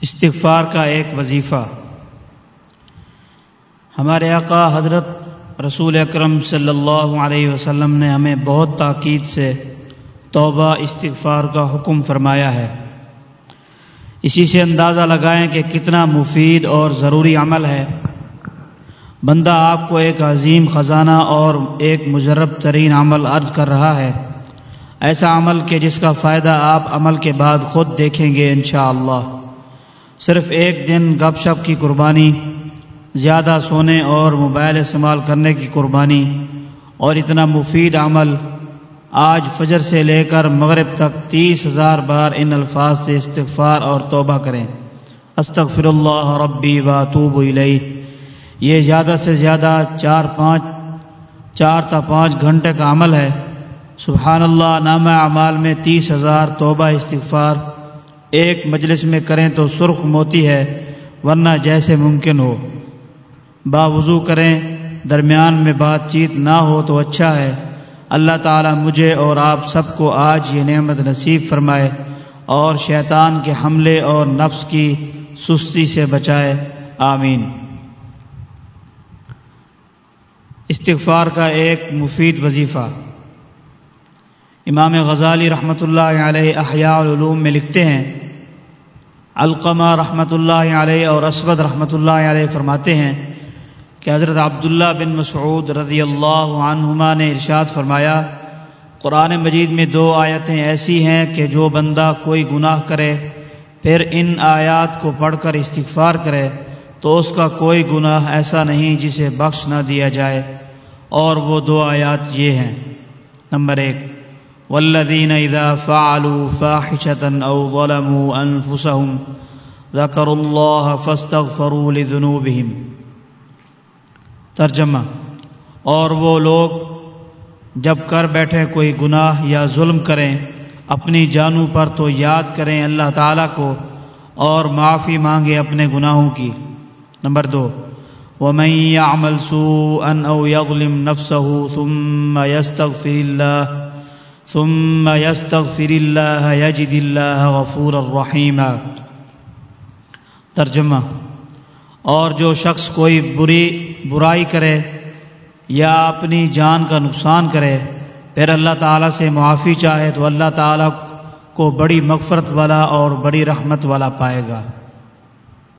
استغفار کا ایک وظیفہ۔ ہمارے آقا حضرت رسول اکرم صلی اللہ علیہ وسلم نے ہمیں بہت تاکید سے توبہ، استغفار کا حکم فرمایا ہے۔ اسی سے اندازہ لگائیں کہ کتنا مفید اور ضروری عمل ہے۔ بندہ آپ کو ایک عظیم خزانہ اور ایک مجرب ترین عمل عرض کر رہا ہے۔ ایسا عمل کہ جس کا فائدہ آپ عمل کے بعد خود دیکھیں گے انشاءاللہ۔ اللہ صرف ایک دن گپ شپ کی قربانی، زیادہ سونے اور موبائل استعمال کرنے کی قربانی اور اتنا مفید عمل آج فجر سے لے کر مغرب تک تیس ہزار بار ان الفاظ سے استغفار اور توبہ کریں۔ استغفر اللہ ربی و توب یہ زیادہ سے زیادہ چار پانچ، چار تا پانچ گھنٹے کا عمل ہے۔ سبحان اللہ، نامہ اعمال میں تیس ہزار توبہ استغفار۔ ایک مجلس میں کریں تو سرخ موتی ہے، ورنہ جیسے ممکن ہو۔ باوضو کریں، درمیان میں بات چیت نہ ہو تو اچھا ہے۔ اللہ تعالی مجھے اور آپ سب کو آج یہ نعمت نصیب فرمائے اور شیطان کے حملے اور نفس کی سستی سے بچائے۔ آمین۔ استغفار کا ایک مفید وظیفہ۔ امام غزالی رحمۃ اللہ علیہ احیاء العلوم میں لکھتے ہیں علقمہ رحمۃ اللہ علیہ اور اسود رحمۃ اللہ علیہ فرماتے ہیں کہ حضرت عبداللہ بن مسعود رضی اللہ عنہما نے ارشاد فرمایا، قرآن مجید میں دو آیتیں ایسی ہیں کہ جو بندہ کوئی گناہ کرے، پھر ان آیات کو پڑھ کر استغفار کرے تو اس کا کوئی گناہ ایسا نہیں جسے بخش نہ دیا جائے۔ اور وہ دو آیات یہ ہیں۔ نمبر ایک والذين إذا فعلوا فاحشة أو ظلموا أنفسهم ذكروا الله فاستغفروا لذنوبهم۔ ترجمہ اور وہ لوگ جب کر بیٹھے کوئی گناہ یا ظلم کریں، اپنی جانوں پر تو یاد کریں اللہ تعالیٰ کو اور معافی مانگے اپنے گناہوں کی۔ نمبر دو ومن يعمل سوءا أو يظلم نفسه ثم يستغفر الله ثم يستغفر الله، يجد الله غفورا رحيما. ترجمہ، اور جو شخص کوئی بری، برائی کرے یا اپنی جان کا نقصان کرے، پھر اللہ تعالیٰ سے معافی چاہے تو اللہ تعالیٰ کو بڑی مغفرت والا اور بڑی رحمت والا پائے گا۔